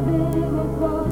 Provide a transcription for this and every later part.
savez votre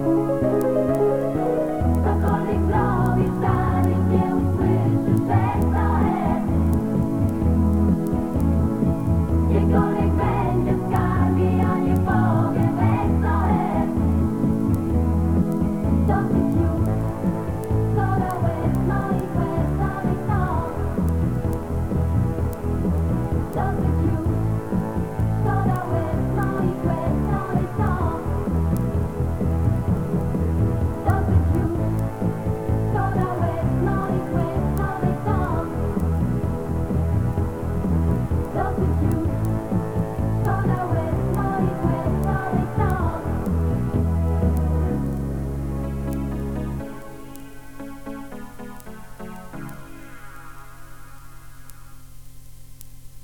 Música